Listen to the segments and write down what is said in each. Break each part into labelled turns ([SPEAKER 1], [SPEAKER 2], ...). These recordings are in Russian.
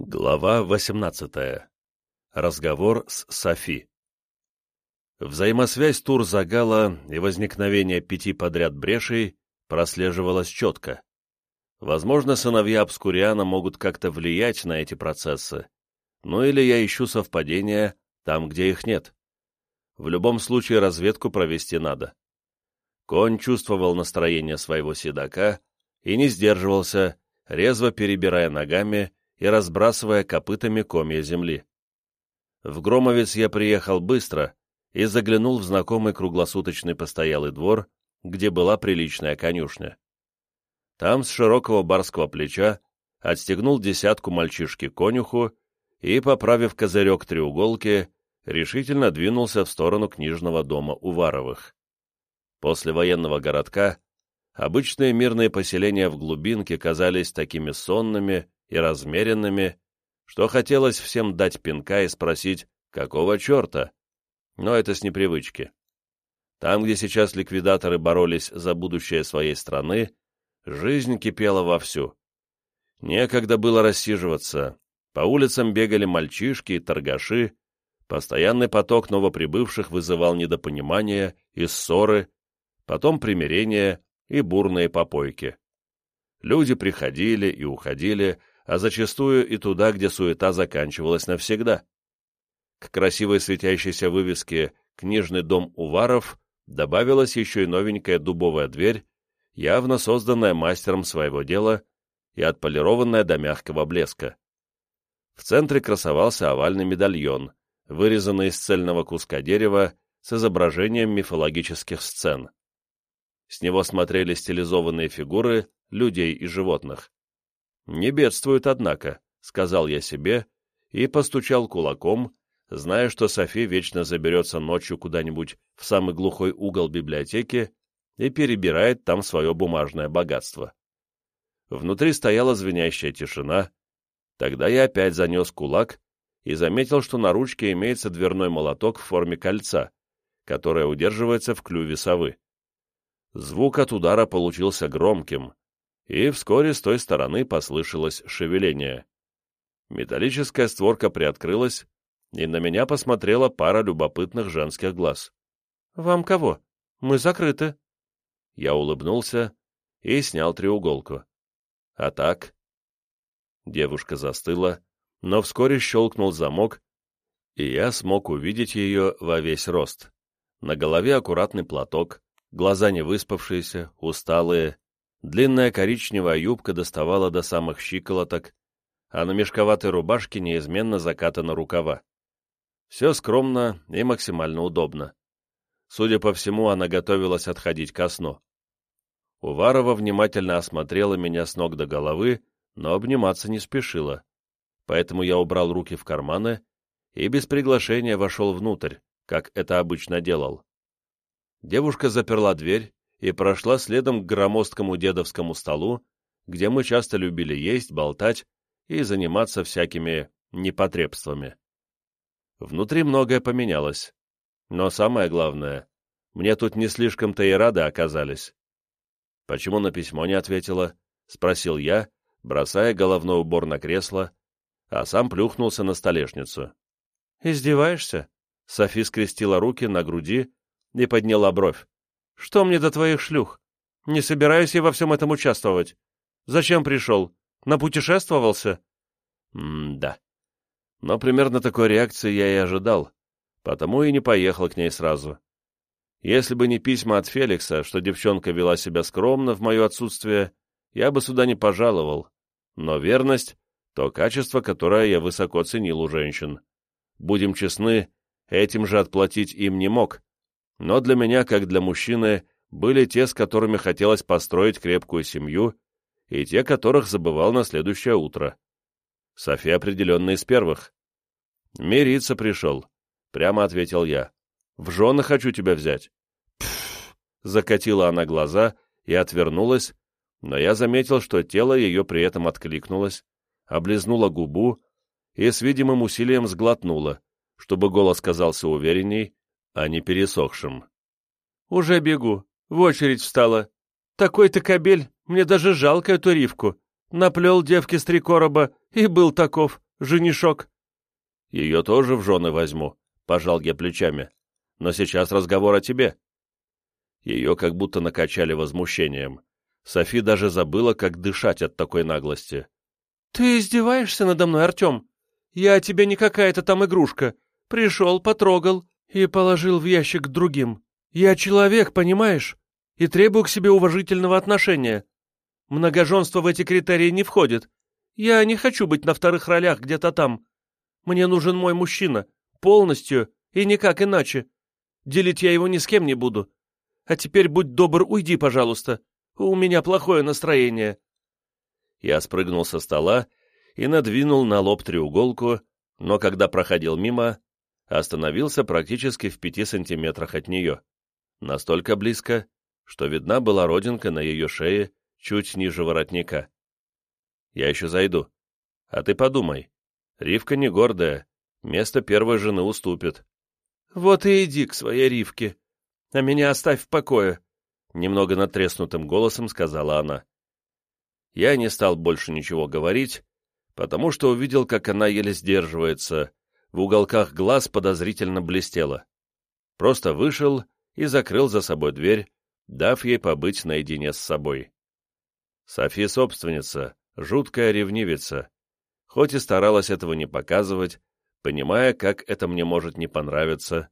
[SPEAKER 1] Глава 18. Разговор с Софи. Взаимосвязь Тур-Загала и возникновение пяти подряд брешей прослеживалась четко. Возможно, сыновья Обскуриана могут как-то влиять на эти процессы, ну или я ищу совпадения там, где их нет. В любом случае разведку провести надо. Конь чувствовал настроение своего седока и не сдерживался, резво перебирая ногами и разбрасывая копытами комья земли. В Громовец я приехал быстро и заглянул в знакомый круглосуточный постоялый двор, где была приличная конюшня. Там с широкого барского плеча отстегнул десятку мальчишки-конюху и, поправив козырек треуголки, решительно двинулся в сторону книжного дома Уваровых. После военного городка обычные мирные поселения в глубинке казались такими сонными и размеренными, что хотелось всем дать пинка и спросить, какого черта? Но это с непривычки. Там, где сейчас ликвидаторы боролись за будущее своей страны, жизнь кипела вовсю. Некогда было рассиживаться, по улицам бегали мальчишки и торгаши, постоянный поток новоприбывших вызывал недопонимание и ссоры, потом примирение и бурные попойки. Люди приходили и уходили, а зачастую и туда, где суета заканчивалась навсегда. К красивой светящейся вывеске «Книжный дом Уваров» добавилась еще и новенькая дубовая дверь, явно созданная мастером своего дела и отполированная до мягкого блеска. В центре красовался овальный медальон, вырезанный из цельного куска дерева с изображением мифологических сцен. С него смотрели стилизованные фигуры людей и животных. «Не бедствует, однако», — сказал я себе и постучал кулаком, зная, что Софи вечно заберется ночью куда-нибудь в самый глухой угол библиотеки и перебирает там свое бумажное богатство. Внутри стояла звенящая тишина. Тогда я опять занес кулак и заметил, что на ручке имеется дверной молоток в форме кольца, которое удерживается в клюве совы. Звук от удара получился громким, и вскоре с той стороны послышалось шевеление. Металлическая створка приоткрылась, и на меня посмотрела пара любопытных женских глаз. «Вам кого? Мы закрыты». Я улыбнулся и снял треуголку. «А так?» Девушка застыла, но вскоре щелкнул замок, и я смог увидеть ее во весь рост. На голове аккуратный платок, глаза не выспавшиеся, усталые, Длинная коричневая юбка доставала до самых щиколоток, а на мешковатой рубашке неизменно закатаны рукава. Все скромно и максимально удобно. Судя по всему, она готовилась отходить ко сну. Уварова внимательно осмотрела меня с ног до головы, но обниматься не спешила. Поэтому я убрал руки в карманы и без приглашения вошел внутрь, как это обычно делал. Девушка заперла дверь и прошла следом к громоздкому дедовскому столу, где мы часто любили есть, болтать и заниматься всякими непотребствами. Внутри многое поменялось, но самое главное, мне тут не слишком-то и рады оказались. «Почему на письмо не ответила?» — спросил я, бросая головной убор на кресло, а сам плюхнулся на столешницу. «Издеваешься?» — Софи скрестила руки на груди и подняла бровь. Что мне до твоих шлюх? Не собираюсь я во всем этом участвовать. Зачем пришел? Напутешествовался? М-да. Но примерно такой реакции я и ожидал, потому и не поехал к ней сразу. Если бы не письма от Феликса, что девчонка вела себя скромно в мое отсутствие, я бы сюда не пожаловал. Но верность — то качество, которое я высоко ценил у женщин. Будем честны, этим же отплатить им не мог, но для меня, как для мужчины, были те, с которыми хотелось построить крепкую семью, и те, которых забывал на следующее утро. София определенно из первых. «Мириться пришел», — прямо ответил я. «В жены хочу тебя взять». «Пф!» — закатила она глаза и отвернулась, но я заметил, что тело ее при этом откликнулось, облизнула губу и с видимым усилием сглотнула, чтобы голос казался уверенней, а не пересохшим. «Уже бегу. В очередь встала. Такой-то кобель, мне даже жалко эту ривку. Наплел девки с три короба и был таков.
[SPEAKER 2] женишок?»
[SPEAKER 1] «Ее тоже в жены возьму», — пожал я плечами. «Но сейчас разговор о тебе». Ее как будто накачали возмущением. Софи даже забыла, как дышать от такой наглости.
[SPEAKER 2] «Ты издеваешься надо мной, Артем? Я тебе не какая-то там игрушка. Пришел, потрогал и положил в ящик другим. Я человек, понимаешь? И требую к себе уважительного отношения. Многоженство в эти критерии не входит. Я не хочу быть на вторых ролях где-то там. Мне нужен мой мужчина. Полностью и никак иначе. Делить я его ни с кем не буду. А теперь будь добр, уйди, пожалуйста. У меня плохое настроение.
[SPEAKER 1] Я спрыгнул со стола и надвинул на лоб треуголку, но когда проходил мимо, остановился практически в пяти сантиметрах от нее. Настолько близко, что видна была родинка на ее шее чуть ниже воротника. Я еще зайду. А ты подумай. Ривка не гордая, место первой жены уступит.
[SPEAKER 2] Вот и иди к своей Ривке, а меня оставь в покое, немного натреснутым голосом сказала она.
[SPEAKER 1] Я не стал больше ничего говорить, потому что увидел, как она еле сдерживается, в уголках глаз подозрительно блестело. Просто вышел и закрыл за собой дверь, дав ей побыть наедине с собой. Софи собственница, жуткая ревнивица, хоть и старалась этого не показывать, понимая, как это мне может не понравиться,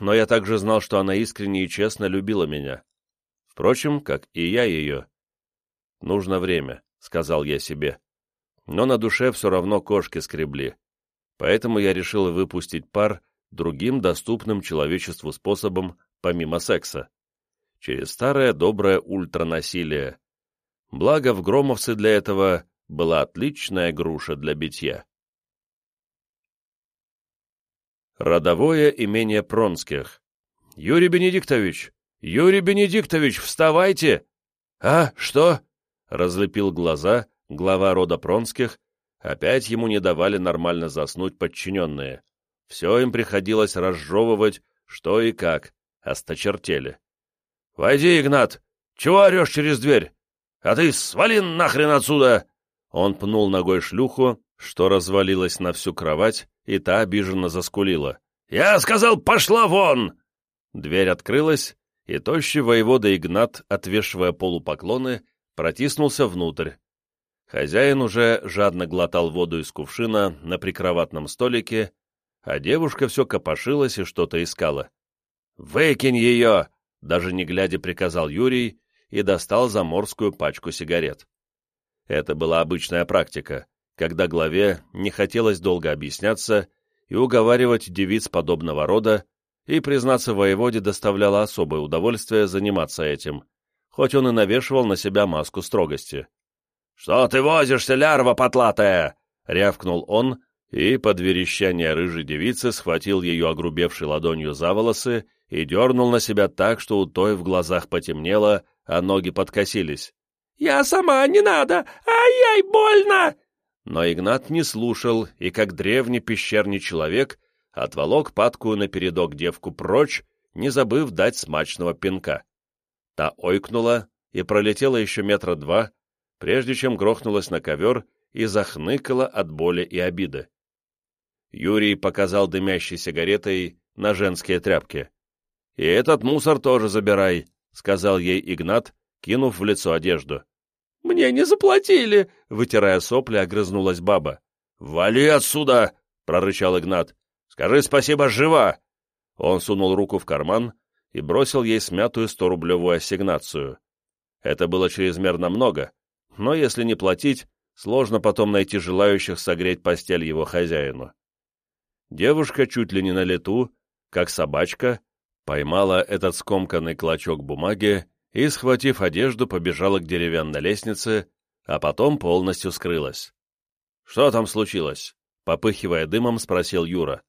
[SPEAKER 1] но я также знал, что она искренне и честно любила меня. Впрочем, как и я ее. «Нужно время», — сказал я себе. Но на душе все равно кошки скребли. Поэтому я решил выпустить пар другим доступным человечеству способом, помимо секса. Через старое доброе ультранасилие. Благо, в Громовце для этого была отличная груша для битья. Родовое имение Пронских. «Юрий Бенедиктович! Юрий Бенедиктович, вставайте!» «А, что?» — разлепил глаза глава рода Пронских. Опять ему не давали нормально заснуть подчиненные. Все им приходилось разжевывать, что и как, осточертели. «Войди, Игнат! Чего орешь через дверь? А ты свали нахрен отсюда!» Он пнул ногой шлюху, что развалилась на всю кровать, и та обиженно заскулила. «Я сказал, пошла вон!» Дверь открылась, и тощий воевода Игнат, отвешивая полупоклоны, протиснулся внутрь. Хозяин уже жадно глотал воду из кувшина на прикроватном столике, а девушка все копошилась и что-то искала. «Выкинь ее!» — даже не глядя приказал Юрий и достал заморскую пачку сигарет. Это была обычная практика, когда главе не хотелось долго объясняться и уговаривать девиц подобного рода, и, признаться, воеводе доставляло особое удовольствие заниматься этим, хоть он и навешивал на себя маску строгости. «Что ты возишься, лярва потлатая?» — рявкнул он, и, под верещание рыжей девицы, схватил ее огрубевшей ладонью за волосы и дернул на себя так, что у той в глазах потемнело, а ноги подкосились. «Я сама, не надо! Ай-яй, больно!» Но Игнат не слушал и, как древний пещерный человек, отволок падкую на передок девку прочь, не забыв дать смачного пинка. Та ойкнула и пролетела еще метра два, прежде чем грохнулась на ковер и захныкала от боли и обиды. Юрий показал дымящей сигаретой на женские тряпки. «И этот мусор тоже забирай», — сказал ей Игнат, кинув в лицо одежду. «Мне не заплатили!» — вытирая сопли, огрызнулась баба. «Вали отсюда!» — прорычал Игнат. «Скажи спасибо, жива!» Он сунул руку в карман и бросил ей смятую сто-рублевую ассигнацию. Это было чрезмерно много, но если не платить, сложно потом найти желающих согреть постель его хозяину. Девушка чуть ли не на лету, как собачка, поймала этот скомканный клочок бумаги и, схватив одежду, побежала к деревянной лестнице, а потом полностью скрылась. «Что там случилось?» — попыхивая дымом, спросил Юра.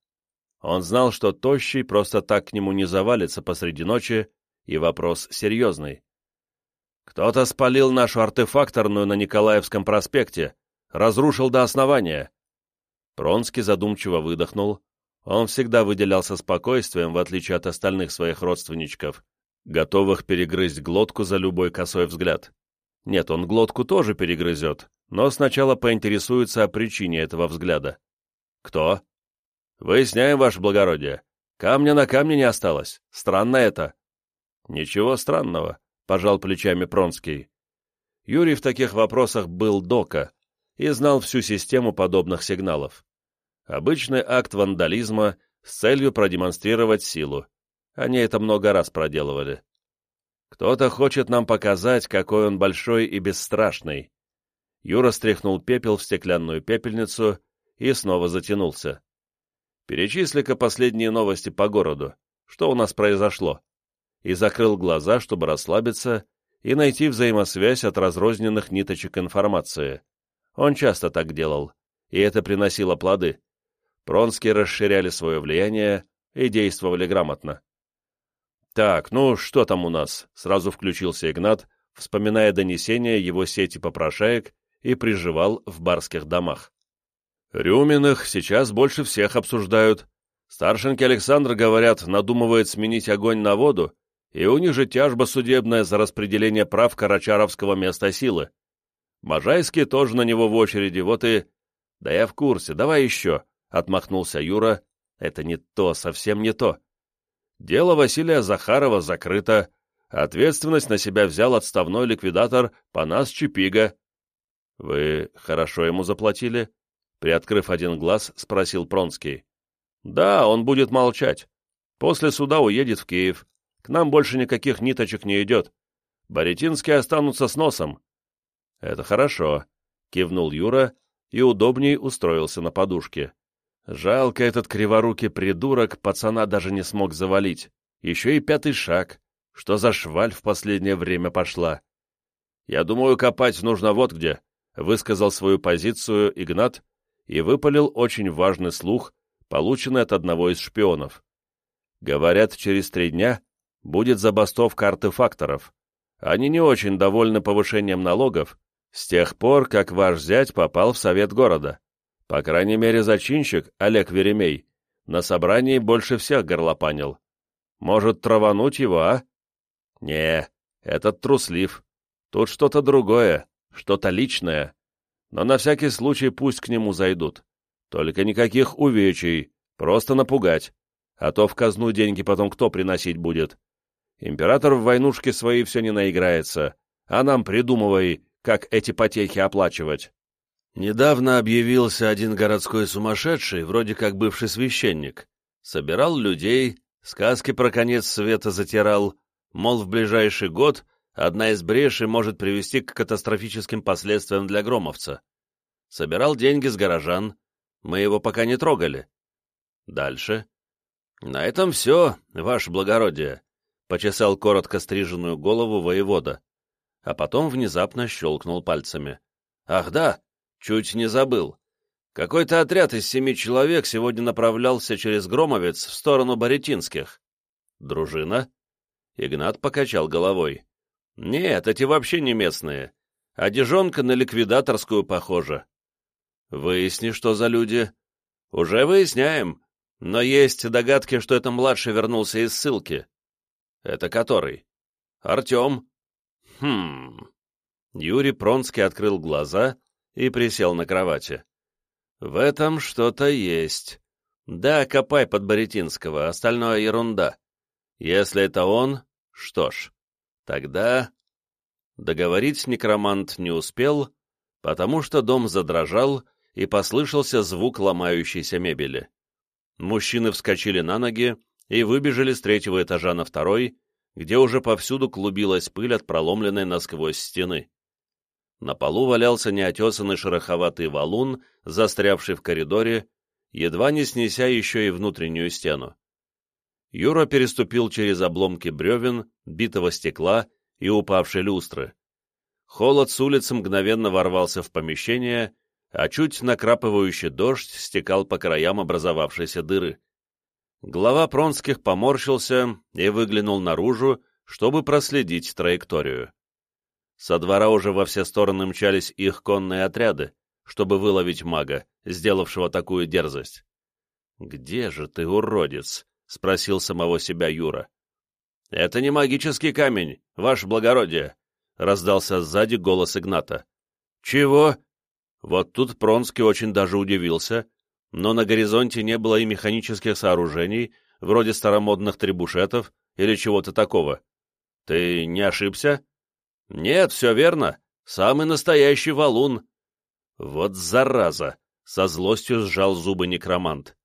[SPEAKER 1] Он знал, что Тощий просто так к нему не завалится посреди ночи, и вопрос серьезный. «Кто-то спалил нашу артефакторную на Николаевском проспекте, разрушил до основания». Пронский задумчиво выдохнул. Он всегда выделялся спокойствием, в отличие от остальных своих родственничков, готовых перегрызть глотку за любой косой взгляд. Нет, он глотку тоже перегрызет, но сначала поинтересуется о причине этого взгляда. «Кто?» «Выясняем, ваше благородие. Камня на камне не осталось. Странно это». «Ничего странного», — пожал плечами Пронский. Юрий в таких вопросах был дока и знал всю систему подобных сигналов. Обычный акт вандализма с целью продемонстрировать силу. Они это много раз проделывали. Кто-то хочет нам показать, какой он большой и бесстрашный. Юра стряхнул пепел в стеклянную пепельницу и снова затянулся. Перечисли-ка последние новости по городу. Что у нас произошло? И закрыл глаза, чтобы расслабиться и найти взаимосвязь от разрозненных ниточек информации. Он часто так делал, и это приносило плоды. Пронские расширяли свое влияние и действовали грамотно. «Так, ну что там у нас?» — сразу включился Игнат, вспоминая донесения его сети попрошаек и приживал в барских домах. «Рюминых сейчас больше всех обсуждают. Старшенки Александр, говорят, надумывает сменить огонь на воду, и у них же тяжба судебная за распределение прав Карачаровского места силы. Можайский тоже на него в очереди, вот и... Да я в курсе, давай еще, — отмахнулся Юра. Это не то, совсем не то. Дело Василия Захарова закрыто. Ответственность на себя взял отставной ликвидатор Панас Чипига. «Вы хорошо ему заплатили?» Приоткрыв один глаз, спросил Пронский. «Да, он будет молчать. После суда уедет в Киев. К нам больше никаких ниточек не идет. Боретинские останутся с носом». «Это хорошо», — кивнул Юра и удобней устроился на подушке. Жалко этот криворукий придурок, пацана даже не смог завалить. Еще и пятый шаг. Что за шваль в последнее время пошла? Я думаю, копать нужно вот где, — высказал свою позицию Игнат и выпалил очень важный слух, полученный от одного из шпионов. Говорят, через три дня будет забастовка артефакторов. Они не очень довольны повышением налогов с тех пор, как ваш зять попал в совет города. По крайней мере, зачинщик, Олег Веремей, на собрании больше всех горлопанил. Может, травануть его, а? Не, этот труслив. Тут что-то другое, что-то личное. Но на всякий случай пусть к нему зайдут. Только никаких увечий, просто напугать. А то в казну деньги потом кто приносить будет? Император в войнушке свои все не наиграется, а нам придумывай, как эти потехи оплачивать. Недавно объявился один городской сумасшедший, вроде как бывший священник. Собирал людей, сказки про конец света затирал, мол, в ближайший год одна из брешей может привести к катастрофическим последствиям для громовца. Собирал деньги с горожан, мы его пока не трогали. Дальше. На этом все, ваше благородие, — почесал коротко стриженную голову воевода, а потом внезапно щелкнул пальцами. Ах да, Чуть не забыл. Какой-то отряд из семи человек сегодня направлялся через Громовец в сторону Боретинских. Дружина? Игнат покачал головой. Нет, эти вообще не местные. Одежонка на ликвидаторскую похожа. Выясни, что за люди. Уже выясняем. Но есть догадки, что это младший вернулся из ссылки. Это который? Артем. Хм. Юрий Пронский открыл глаза и присел на кровати. «В этом что-то есть. Да, копай под Боретинского, остальное ерунда. Если это он, что ж, тогда...» Договорить некромант не успел, потому что дом задрожал, и послышался звук ломающейся мебели. Мужчины вскочили на ноги и выбежали с третьего этажа на второй, где уже повсюду клубилась пыль от проломленной насквозь стены. На полу валялся неотесанный шероховатый валун, застрявший в коридоре, едва не снеся еще и внутреннюю стену. Юра переступил через обломки бревен, битого стекла и упавшей люстры. Холод с улицы мгновенно ворвался в помещение, а чуть накрапывающий дождь стекал по краям образовавшейся дыры. Глава Пронских поморщился и выглянул наружу, чтобы проследить траекторию. Со двора уже во все стороны мчались их конные отряды, чтобы выловить мага, сделавшего такую дерзость. «Где же ты, уродец?» — спросил самого себя Юра. «Это не магический камень, ваше благородие», — раздался сзади голос Игната. «Чего?» Вот тут Пронский очень даже удивился, но на горизонте не было и механических сооружений, вроде старомодных трибушетов или чего-то такого. Ты не ошибся? Нет, все верно. Самый настоящий валун. Вот зараза! Со злостью сжал зубы некромант.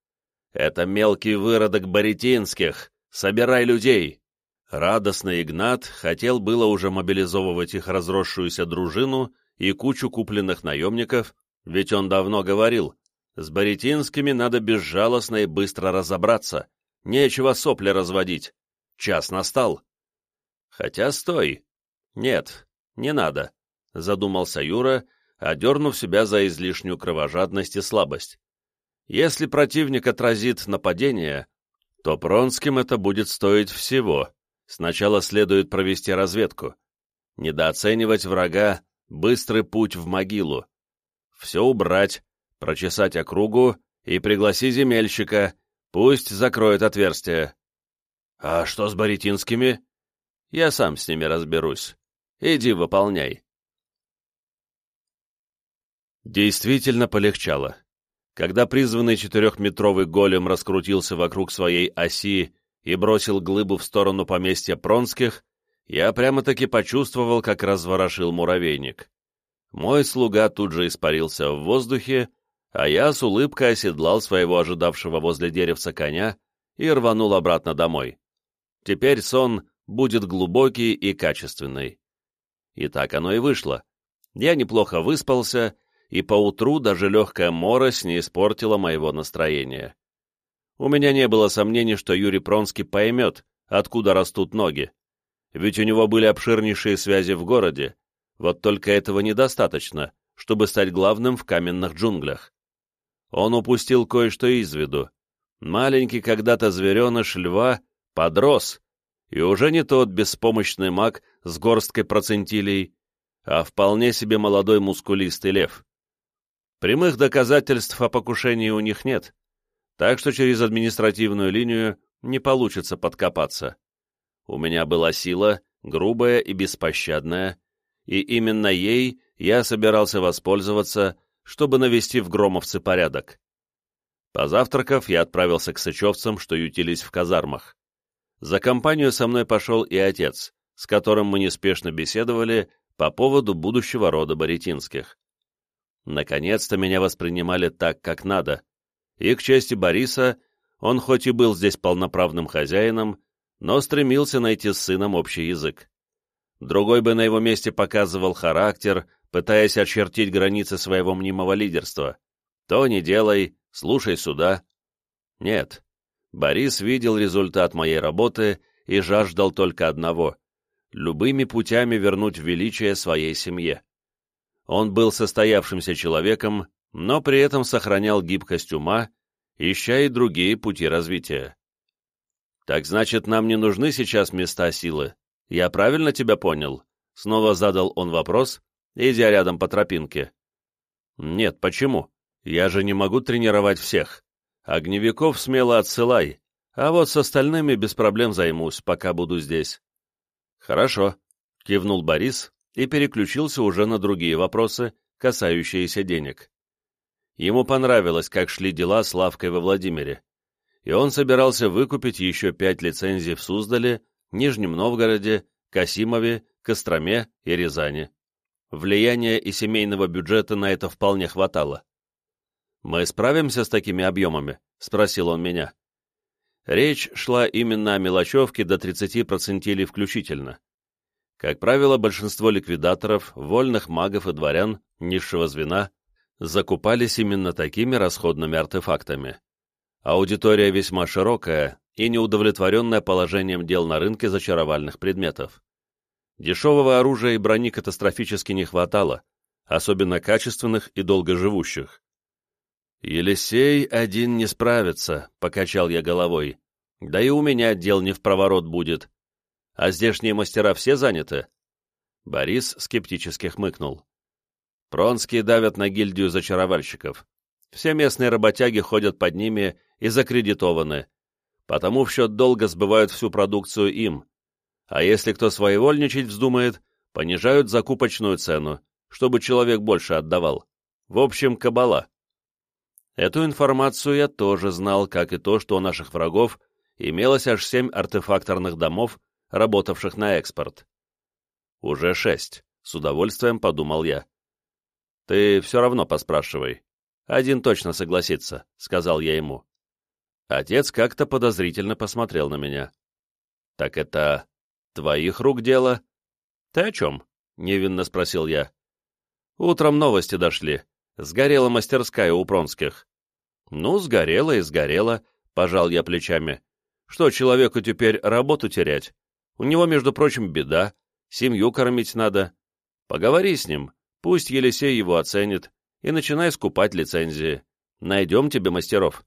[SPEAKER 1] Это мелкий выродок Боретинских. Собирай людей. Радостный Игнат хотел было уже мобилизовывать их разросшуюся дружину и кучу купленных наемников, ведь он давно говорил, с Боретинскими надо безжалостно и быстро разобраться, нечего сопли разводить. Час настал. Хотя стой. Нет, не надо, задумался Юра, одернув себя за излишнюю кровожадность и слабость. Если противник отразит нападение, то Пронским это будет стоить всего. Сначала следует провести разведку. Недооценивать врага — быстрый путь в могилу. Все убрать, прочесать округу и пригласи земельщика, пусть закроет отверстие. А что с Боретинскими? Я сам с ними разберусь. Иди выполняй. Действительно полегчало. Когда призванный четырехметровый голем раскрутился вокруг своей оси и бросил глыбу в сторону поместья Пронских, я прямо-таки почувствовал, как разворошил муравейник. Мой слуга тут же испарился в воздухе, а я с улыбкой оседлал своего ожидавшего возле деревца коня и рванул обратно домой. Теперь сон будет глубокий и качественный. И так оно и вышло. Я неплохо выспался, и поутру даже легкая морось не испортила моего настроения. У меня не было сомнений, что Юрий Пронский поймет, откуда растут ноги. Ведь у него были обширнейшие связи в городе, вот только этого недостаточно, чтобы стать главным в каменных джунглях. Он упустил кое-что из виду. Маленький когда-то звереныш льва подрос, и уже не тот беспомощный маг с горсткой процентилей, а вполне себе молодой мускулистый лев. Прямых доказательств о покушении у них нет, так что через административную линию не получится подкопаться. У меня была сила, грубая и беспощадная, и именно ей я собирался воспользоваться, чтобы навести в Громовце порядок. Позавтракав, я отправился к сычевцам, что ютились в казармах. За компанию со мной пошел и отец, с которым мы неспешно беседовали по поводу будущего рода Боретинских. Наконец-то меня воспринимали так, как надо, и, к чести Бориса, он хоть и был здесь полноправным хозяином, но стремился найти с сыном общий язык. Другой бы на его месте показывал характер, пытаясь очертить границы своего мнимого лидерства. То не делай, слушай сюда. Нет, Борис видел результат моей работы и жаждал только одного — любыми путями вернуть величие своей семье. Он был состоявшимся человеком, но при этом сохранял гибкость ума, ища и другие пути развития. «Так значит, нам не нужны сейчас места силы? Я правильно тебя понял?» Снова задал он вопрос, идя рядом по тропинке. «Нет, почему? Я же не могу тренировать всех. Огневиков смело отсылай, а вот с остальными без проблем займусь, пока буду здесь». «Хорошо», — кивнул Борис и переключился уже на другие вопросы, касающиеся денег. Ему понравилось, как шли дела с лавкой во Владимире, и он собирался выкупить еще пять лицензий в Суздале, Нижнем Новгороде, Касимове, Костроме и Рязани. Влияния и семейного бюджета на это вполне хватало. «Мы справимся с такими объемами?» — спросил он меня. Речь шла именно о мелочевке до 30 процентилей включительно. Как правило, большинство ликвидаторов, вольных магов и дворян низшего звена закупались именно такими расходными артефактами. Аудитория весьма широкая и неудовлетворенная положением дел на рынке зачаровальных предметов. Дешевого оружия и брони катастрофически не хватало, особенно качественных и долгоживущих. «Елисей один не справится», — покачал я головой. «Да и у меня дел не в проворот будет. А здешние мастера все заняты?» Борис скептически хмыкнул. «Пронские давят на гильдию зачаровальщиков. Все местные работяги ходят под ними и закредитованы, потому в счет долга сбывают всю продукцию им. А если кто своевольничать вздумает, понижают закупочную цену, чтобы человек больше отдавал. В общем, кабала. Эту информацию я тоже знал, как и то, что у наших врагов имелось аж семь артефакторных домов, работавших на экспорт. Уже шесть, с удовольствием подумал я. Ты все равно поспрашивай. Один точно согласится, сказал я ему. Отец как-то подозрительно посмотрел на меня. Так это твоих рук дело? Ты о чем? Невинно спросил я. Утром новости дошли. Сгорела мастерская у Пронских. Ну, сгорела и сгорела, пожал я плечами. Что человеку теперь работу терять? У него, между прочим, беда, семью кормить надо. Поговори с ним, пусть Елисей его оценит, и начинай скупать лицензии. Найдем тебе мастеров.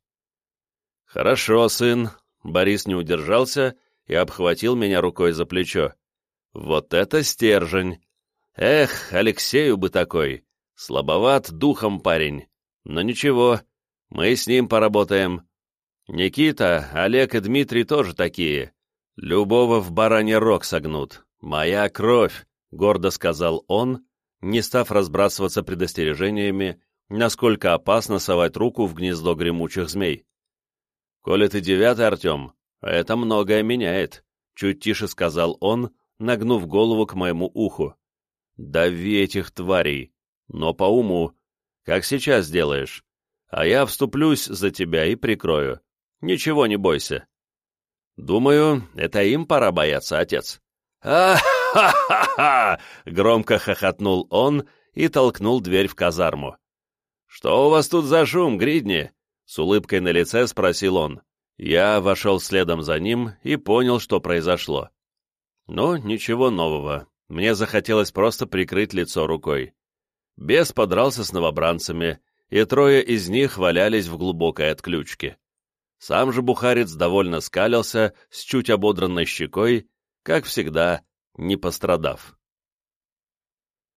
[SPEAKER 1] Хорошо, сын. Борис не удержался и обхватил меня рукой за плечо. Вот это стержень! Эх, Алексею бы такой! Слабоват духом парень. Но ничего, мы с ним поработаем. Никита, Олег и Дмитрий тоже такие. Любого в баране рог согнут. Моя кровь, гордо сказал он, не став разбрасываться предостережениями, насколько опасно совать руку в гнездо гремучих змей. «Коли ты девятый, Артем, это многое меняет», — чуть тише сказал он, нагнув голову к моему уху. «Дави этих тварей, но по уму, как сейчас делаешь, а я вступлюсь за тебя и прикрою. Ничего не бойся. Думаю, это им пора бояться, отец. «А-ха-ха-ха!» — громко хохотнул он и толкнул дверь в казарму. «Что у вас тут за шум, Гридни?» — с улыбкой на лице спросил он. Я вошел следом за ним и понял, что произошло. Но ничего нового. Мне захотелось просто прикрыть лицо рукой. Бес подрался с новобранцами, и трое из них валялись в глубокой отключке. Сам же бухарец довольно скалился с чуть ободранной щекой, как всегда, не пострадав.